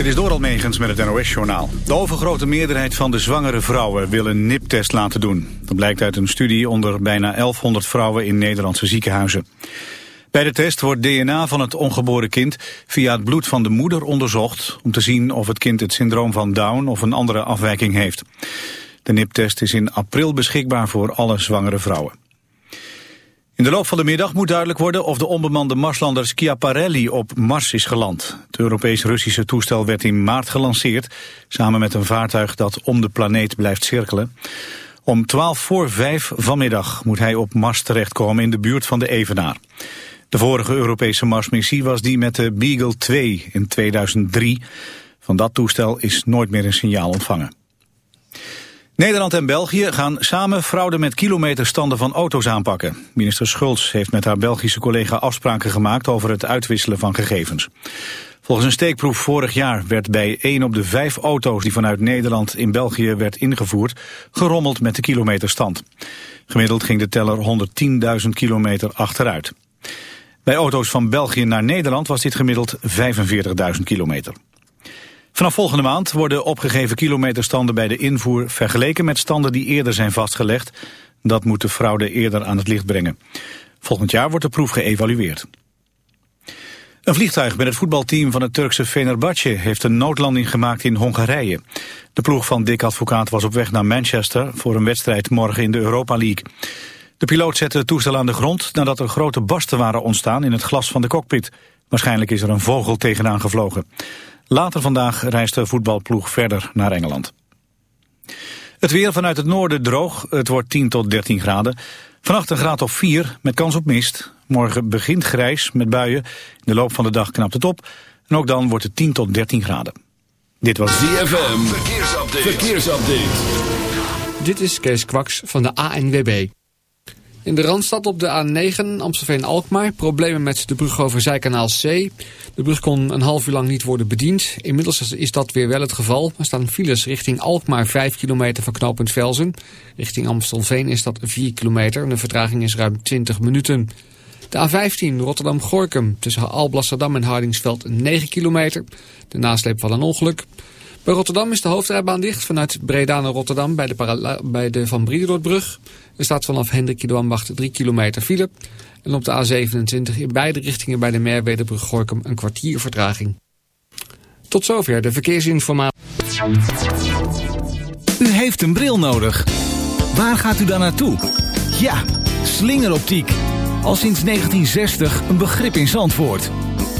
Dit is door Almegens met het NOS-journaal. De overgrote meerderheid van de zwangere vrouwen wil een NIP-test laten doen. Dat blijkt uit een studie onder bijna 1100 vrouwen in Nederlandse ziekenhuizen. Bij de test wordt DNA van het ongeboren kind via het bloed van de moeder onderzocht... om te zien of het kind het syndroom van Down of een andere afwijking heeft. De NIP-test is in april beschikbaar voor alle zwangere vrouwen. In de loop van de middag moet duidelijk worden of de onbemande Marslander Schiaparelli op Mars is geland. Het Europees-Russische toestel werd in maart gelanceerd, samen met een vaartuig dat om de planeet blijft cirkelen. Om 12 voor 5 vanmiddag moet hij op Mars terechtkomen in de buurt van de Evenaar. De vorige Europese Marsmissie was die met de Beagle 2 in 2003. Van dat toestel is nooit meer een signaal ontvangen. Nederland en België gaan samen fraude met kilometerstanden van auto's aanpakken. Minister Schultz heeft met haar Belgische collega afspraken gemaakt over het uitwisselen van gegevens. Volgens een steekproef vorig jaar werd bij 1 op de 5 auto's die vanuit Nederland in België werd ingevoerd gerommeld met de kilometerstand. Gemiddeld ging de teller 110.000 kilometer achteruit. Bij auto's van België naar Nederland was dit gemiddeld 45.000 kilometer. Vanaf volgende maand worden opgegeven kilometerstanden bij de invoer vergeleken met standen die eerder zijn vastgelegd. Dat moet de fraude eerder aan het licht brengen. Volgend jaar wordt de proef geëvalueerd. Een vliegtuig met het voetbalteam van het Turkse Fenerbahce heeft een noodlanding gemaakt in Hongarije. De ploeg van Dick Advocaat was op weg naar Manchester voor een wedstrijd morgen in de Europa League. De piloot zette het toestel aan de grond nadat er grote barsten waren ontstaan in het glas van de cockpit. Waarschijnlijk is er een vogel tegenaan gevlogen. Later vandaag reist de voetbalploeg verder naar Engeland. Het weer vanuit het noorden droog. Het wordt 10 tot 13 graden. Vannacht een graad of 4 met kans op mist. Morgen begint grijs met buien. In de loop van de dag knapt het op. En ook dan wordt het 10 tot 13 graden. Dit was ZFM. Verkeersupdate. Verkeersupdate. Dit is Kees Kwaks van de ANWB. In de Randstad op de A9 Amstelveen-Alkmaar. Problemen met de brug over Zijkanaal C. De brug kon een half uur lang niet worden bediend. Inmiddels is dat weer wel het geval. Er staan files richting Alkmaar 5 kilometer van knooppunt Velzen. Richting Amstelveen is dat 4 kilometer. En de vertraging is ruim 20 minuten. De A15 Rotterdam-Gorkum tussen Alblasserdam en Hardingsveld 9 kilometer. De nasleep van een ongeluk. Bij Rotterdam is de hoofdrijbaan dicht vanuit Breda naar Rotterdam bij de, bij de Van Briederoordbrug. Er staat vanaf Hendrik de Ambacht 3 kilometer file. En op de A27 in beide richtingen bij de Merwedebrug Gorkum een kwartier vertraging. Tot zover de verkeersinformatie. U heeft een bril nodig. Waar gaat u dan naartoe? Ja, slingeroptiek. Al sinds 1960 een begrip in Zandvoort.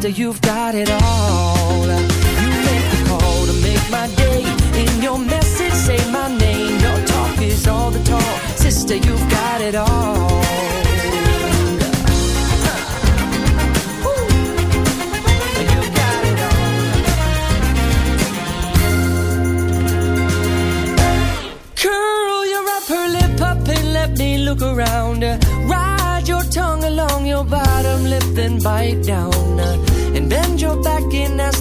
Sister, you've got it all. You make the call to make my day. In your message, say my name. Your talk is all the talk. Sister, you've got it all. Look around, ride your tongue along your bottom lip, then bite down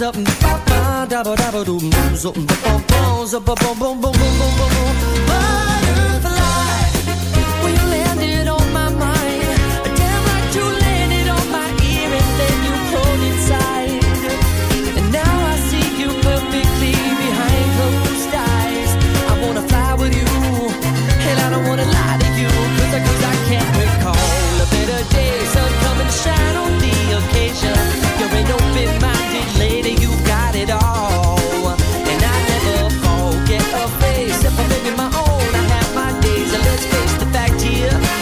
boom. Butterfly, when you landed on my mind, damn like you landed on my ear and then you inside. And now I see you perfectly behind closed eyes. I wanna fly with you, and I don't wanna lie to I, can't recall a better day. Sun shine on the occasion.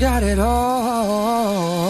got it all.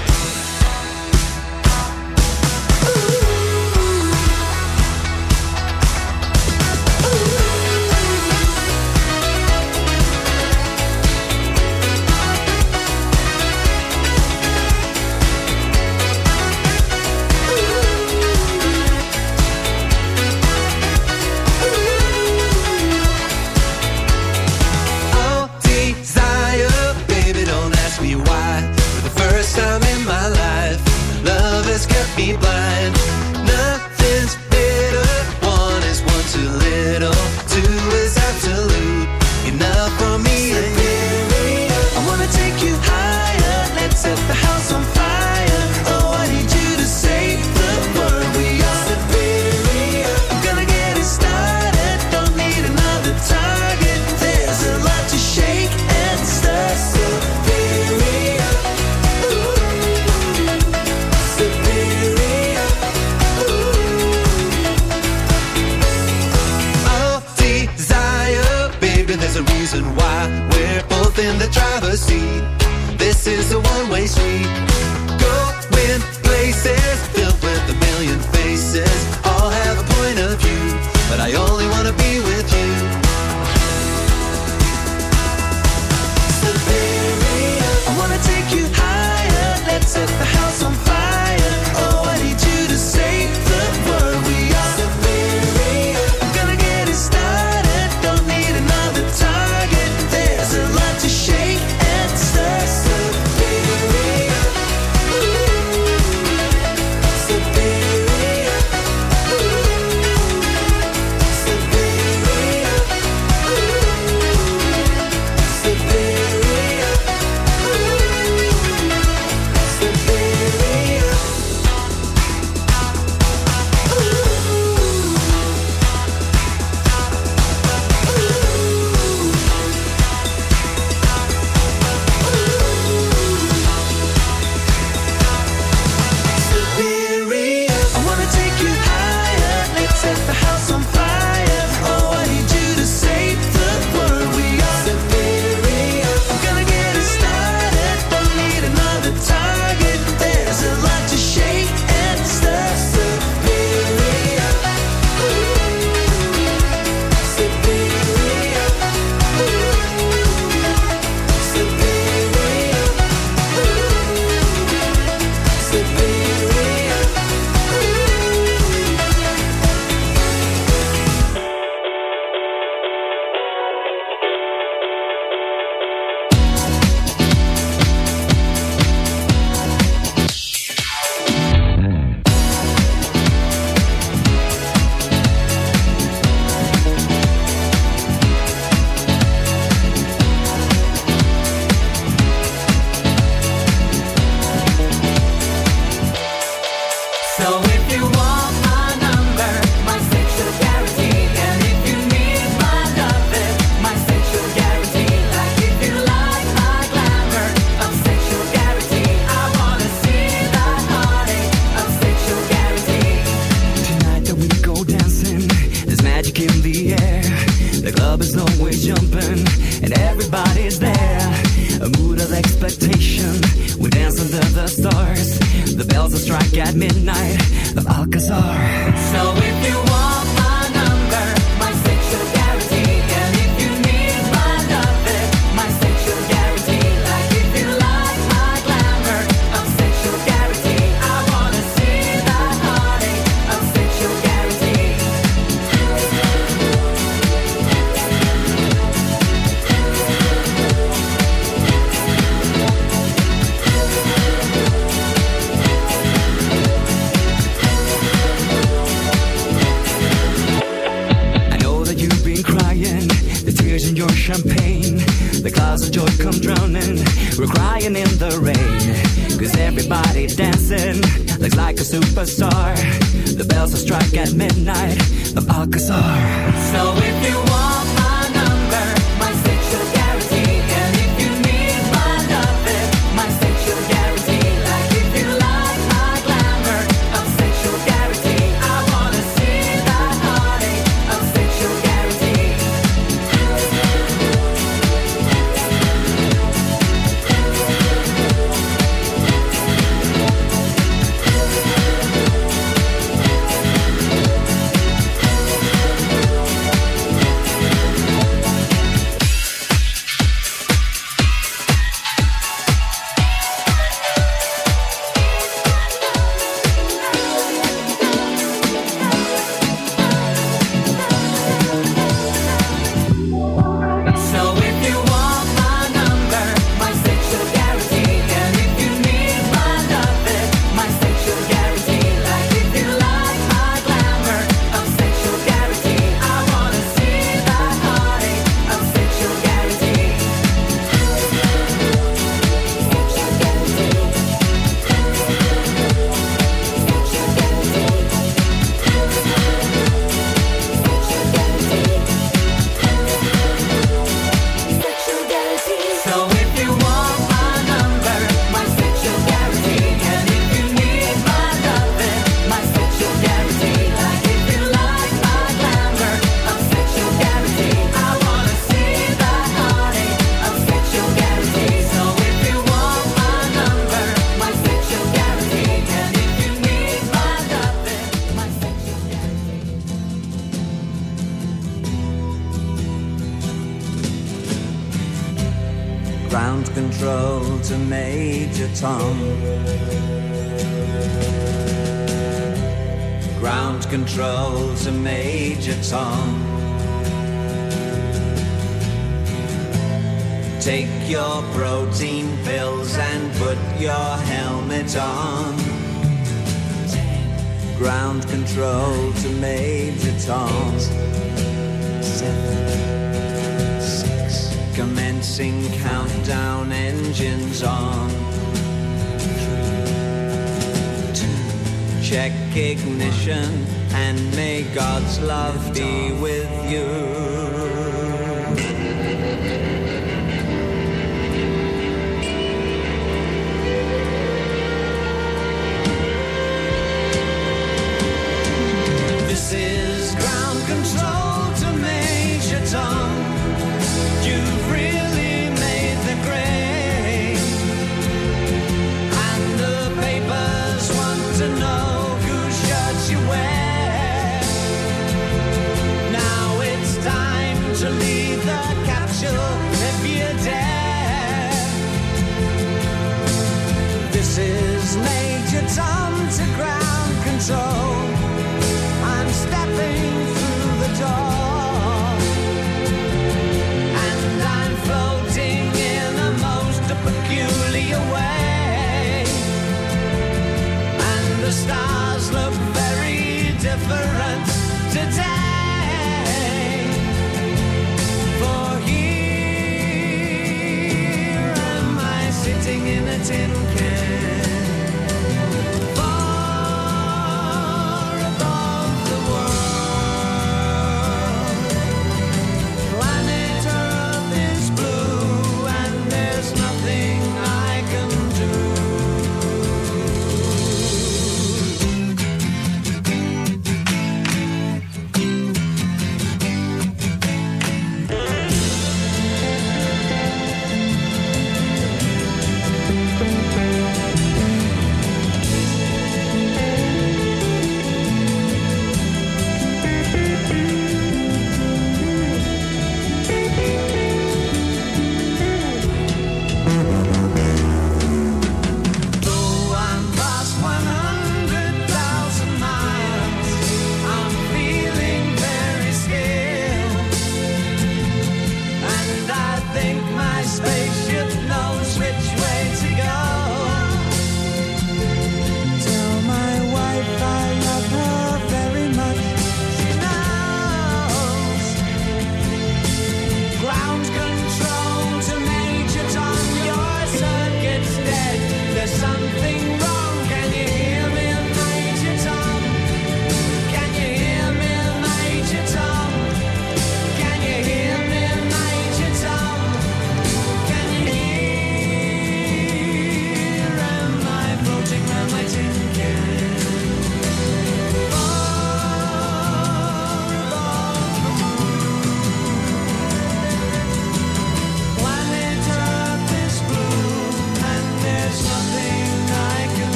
club is always jumping and everybody's there. A mood of expectation, we dance under the stars. The bells will strike at midnight of Alcazar. So if you want. dancing, looks like a superstar. The bells will strike at midnight, the pockets. So if you